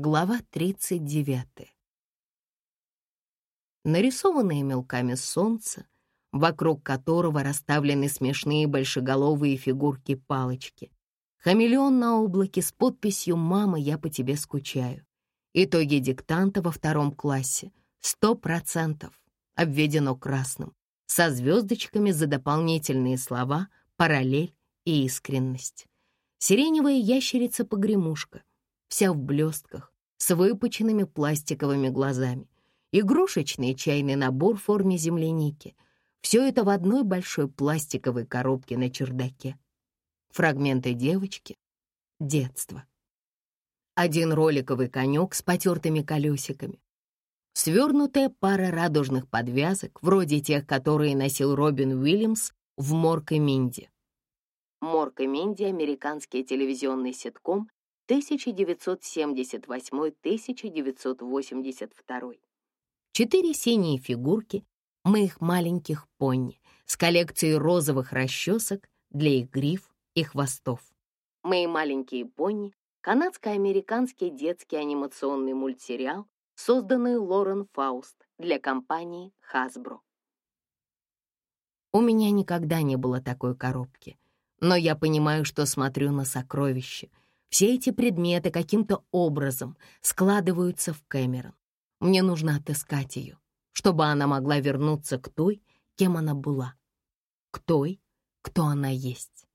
Глава 39. Нарисованное мелками солнце, вокруг которого расставлены смешные большеголовые фигурки-палочки. Хамелеон на облаке с подписью «Мама, я по тебе скучаю». Итоги диктанта во втором классе. Сто процентов. Обведено красным. Со звездочками за дополнительные слова, параллель и искренность. Сиреневая ящерица-погремушка, вся в блестках, с выпученными пластиковыми глазами. Игрушечный чайный набор в форме земляники. Все это в одной большой пластиковой коробке на чердаке. Фрагменты девочки. Детство. Один роликовый конек с потертыми колесиками. Свернутая пара радужных подвязок, вроде тех, которые носил Робин Уильямс в «Морк и Минди». «Морк и Минди» — американский телевизионный ситком 1978-1982. Четыре синие фигурки моих маленьких пони с коллекцией розовых расчесок для их гриф и хвостов. «Мои маленькие пони» — канадско-американский детский анимационный мультсериал, созданный Лорен Фауст для компании Hasbro. У меня никогда не было такой коробки, но я понимаю, что смотрю на сокровище. Все эти предметы каким-то образом складываются в Кэмерон. Мне нужно отыскать ее, чтобы она могла вернуться к той, кем она была, к той, кто она есть.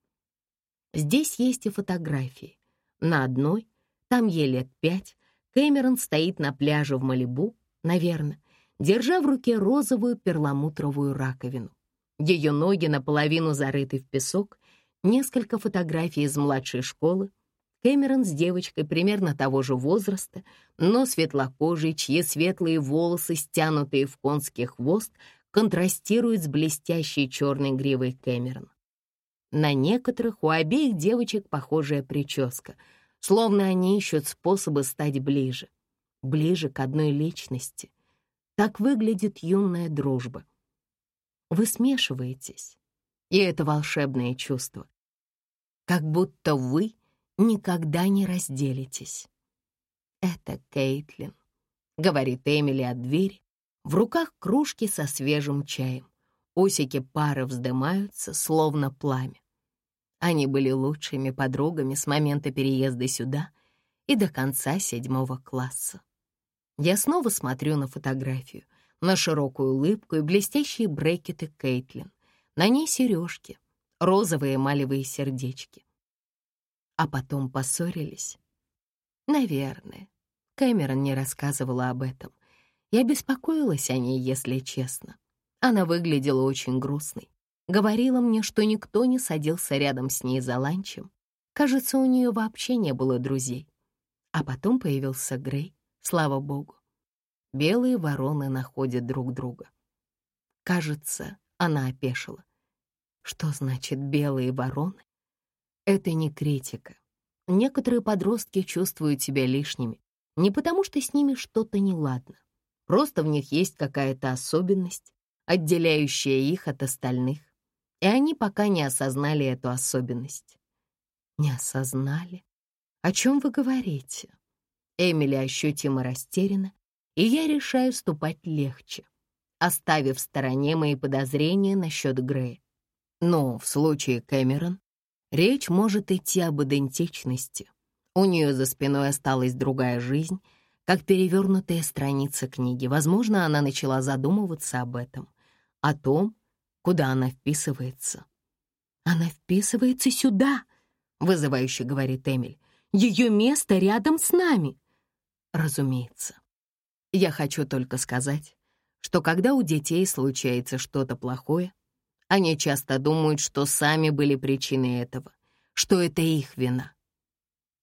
Здесь есть и фотографии. На одной, там ей лет пять, Кэмерон стоит на пляже в Малибу, наверное, держа в руке розовую перламутровую раковину. Ее ноги наполовину зарыты в песок, несколько фотографий из младшей школы. Кэмерон с девочкой примерно того же возраста, но светлокожей, чьи светлые волосы, стянутые в конский хвост, контрастируют с блестящей черной гривой Кэмерон. На некоторых у обеих девочек похожая прическа — словно они ищут способы стать ближе, ближе к одной личности. Так выглядит юная дружба. Вы смешиваетесь, и это волшебное чувство. Как будто вы никогда не разделитесь. «Это Кейтлин», — говорит Эмили от двери, в руках кружки со свежим чаем. Усики пары вздымаются, словно пламя. Они были лучшими подругами с момента переезда сюда и до конца седьмого класса. Я снова смотрю на фотографию, на широкую улыбку и блестящие брекеты Кейтлин. На ней сережки, розовые эмалевые сердечки. А потом поссорились. Наверное. Кэмерон не рассказывала об этом. Я беспокоилась о ней, если честно. Она выглядела очень грустной. Говорила мне, что никто не садился рядом с ней за ланчем. Кажется, у нее вообще не было друзей. А потом появился Грей, слава богу. Белые вороны находят друг друга. Кажется, она опешила. Что значит белые вороны? Это не критика. Некоторые подростки чувствуют себя лишними, не потому что с ними что-то неладно. Просто в них есть какая-то особенность, отделяющая их от остальных и они пока не осознали эту особенность. Не осознали? О чем вы говорите? Эмили ощутимо растеряна, и я решаю ступать легче, оставив в стороне мои подозрения насчет Грея. Но в случае Кэмерон речь может идти об идентичности. У нее за спиной осталась другая жизнь, как перевернутая страница книги. Возможно, она начала задумываться об этом, о том, куда она вписывается. «Она вписывается сюда», — вызывающе говорит Эмиль. «Ее место рядом с нами». Разумеется. Я хочу только сказать, что когда у детей случается что-то плохое, они часто думают, что сами были причиной этого, что это их вина.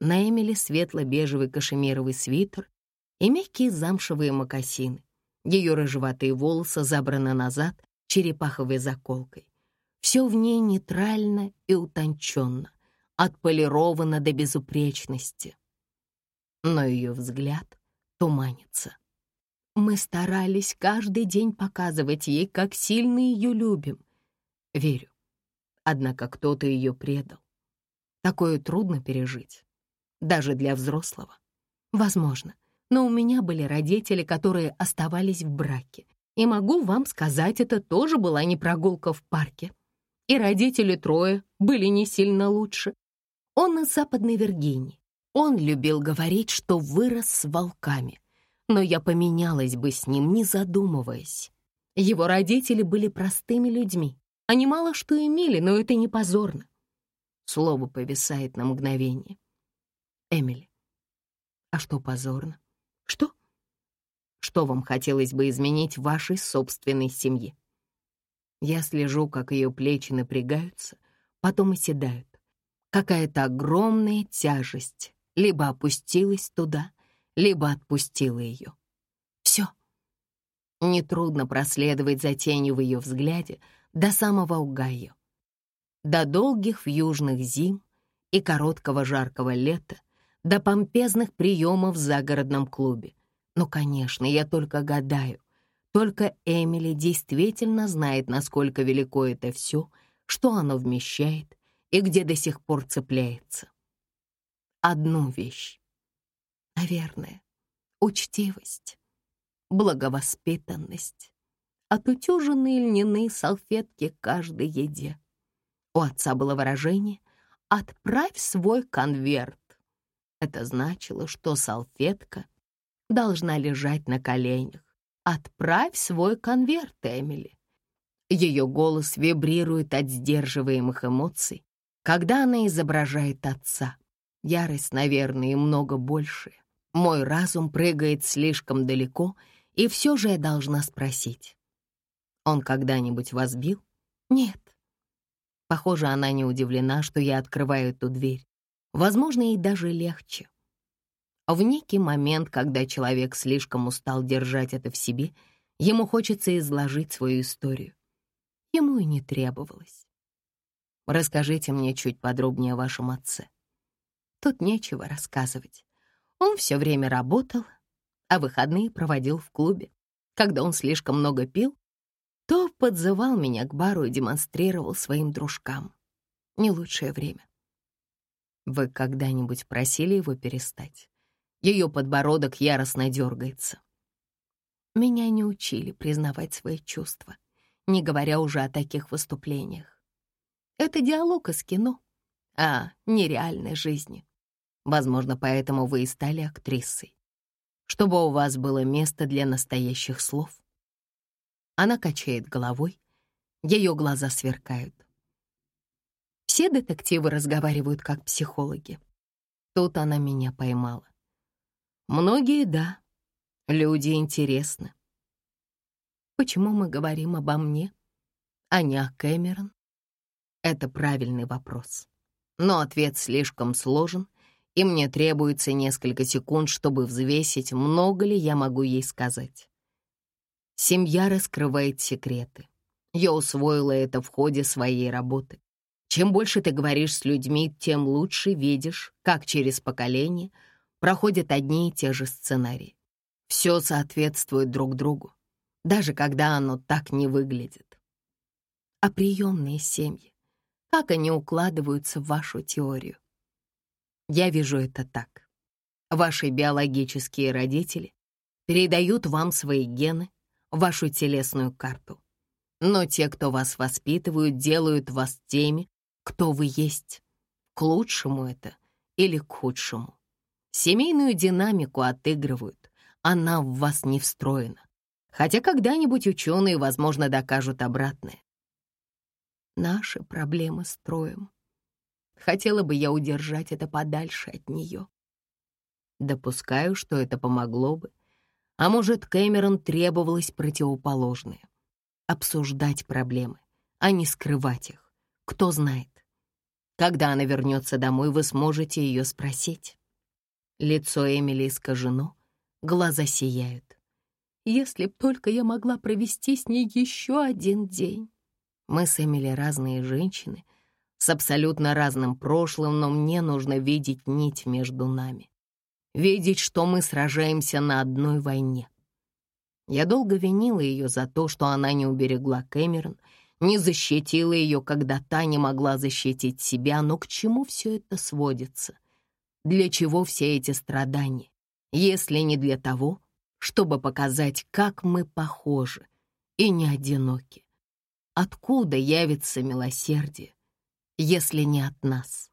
На Эмили светло-бежевый кашемировый свитер и мягкие замшевые мокасины. Ее рыжеватые волосы забраны назад, черепаховой заколкой. Все в ней нейтрально и утонченно, отполировано до безупречности. Но ее взгляд туманится. Мы старались каждый день показывать ей, как сильно ее любим. Верю. Однако кто-то ее предал. Такое трудно пережить, даже для взрослого. Возможно, но у меня были родители, которые оставались в браке. И могу вам сказать, это тоже была не прогулка в парке. И родители трое были не сильно лучше. Он из Западной Виргинии. Он любил говорить, что вырос с волками. Но я поменялась бы с ним, не задумываясь. Его родители были простыми людьми. Они мало что имели, но это не позорно. Слово повисает на мгновение. Эмили. А что позорно? Что? Что вам хотелось бы изменить в вашей собственной семье? Я слежу, как ее плечи напрягаются, потом оседают. Какая-то огромная тяжесть либо опустилась туда, либо отпустила ее. Все. Нетрудно проследовать за тенью в ее взгляде до самого Угайо до долгих вьюжных зим и короткого жаркого лета, до помпезных приемов в загородном клубе. Ну, конечно, я только гадаю. Только Эмили действительно знает, насколько велико это все, что оно вмещает и где до сих пор цепляется. Одну вещь. Наверное, учтивость, благовоспитанность, отутюженные льняные салфетки каждой еде, у отца было выражение «отправь свой конверт». Это значило, что салфетка должна лежать на коленях. «Отправь свой конверт, Эмили». Ее голос вибрирует от сдерживаемых эмоций, когда она изображает отца. Ярость, наверное, и много больше. Мой разум прыгает слишком далеко, и все же я должна спросить. Он когда-нибудь вас бил? Нет. Похоже, она не удивлена, что я открываю эту дверь. Возможно, ей даже легче. В некий момент, когда человек слишком устал держать это в себе, ему хочется изложить свою историю. Ему и не требовалось. Расскажите мне чуть подробнее о вашем отце. Тут нечего рассказывать. Он все время работал, а выходные проводил в клубе. Когда он слишком много пил, подзывал меня к бару и демонстрировал своим дружкам. Не лучшее время. Вы когда-нибудь просили его перестать? Ее подбородок яростно дергается. Меня не учили признавать свои чувства, не говоря уже о таких выступлениях. Это диалог из кино, а не реальной жизни. Возможно, поэтому вы и стали актрисой. Чтобы у вас было место для настоящих слов. Она качает головой, ее глаза сверкают. Все детективы разговаривают как психологи. Тут она меня поймала. Многие — да, люди интересны. Почему мы говорим обо мне, а не о Кэмерон? Это правильный вопрос. Но ответ слишком сложен, и мне требуется несколько секунд, чтобы взвесить, много ли я могу ей сказать. Семья раскрывает секреты. Я усвоила это в ходе своей работы. Чем больше ты говоришь с людьми, тем лучше видишь, как через поколение проходят одни и те же сценарии. Все соответствует друг другу, даже когда оно так не выглядит. А приемные семьи, как они укладываются в вашу теорию? Я вижу это так. Ваши биологические родители передают вам свои гены, вашу телесную карту. Но те, кто вас воспитывают, делают вас теми, кто вы есть. К лучшему это или к худшему. Семейную динамику отыгрывают, она в вас не встроена. Хотя когда-нибудь ученые, возможно, докажут обратное. Наши проблемы строим. Хотела бы я удержать это подальше от нее. Допускаю, что это помогло бы, а может, Кэмерон требовалось противоположное — обсуждать проблемы, а не скрывать их. Кто знает. Когда она вернется домой, вы сможете ее спросить. Лицо Эмили искажено, глаза сияют. Если б только я могла провести с ней еще один день. Мы с Эмили разные женщины, с абсолютно разным прошлым, но мне нужно видеть нить между нами видеть, что мы сражаемся на одной войне. Я долго винила ее за то, что она не уберегла Кэмерон, не защитила ее, когда та не могла защитить себя, но к чему все это сводится? Для чего все эти страдания? если не для того, чтобы показать, как мы похожи и не одиноки? Откуда явится милосердие, если не от нас?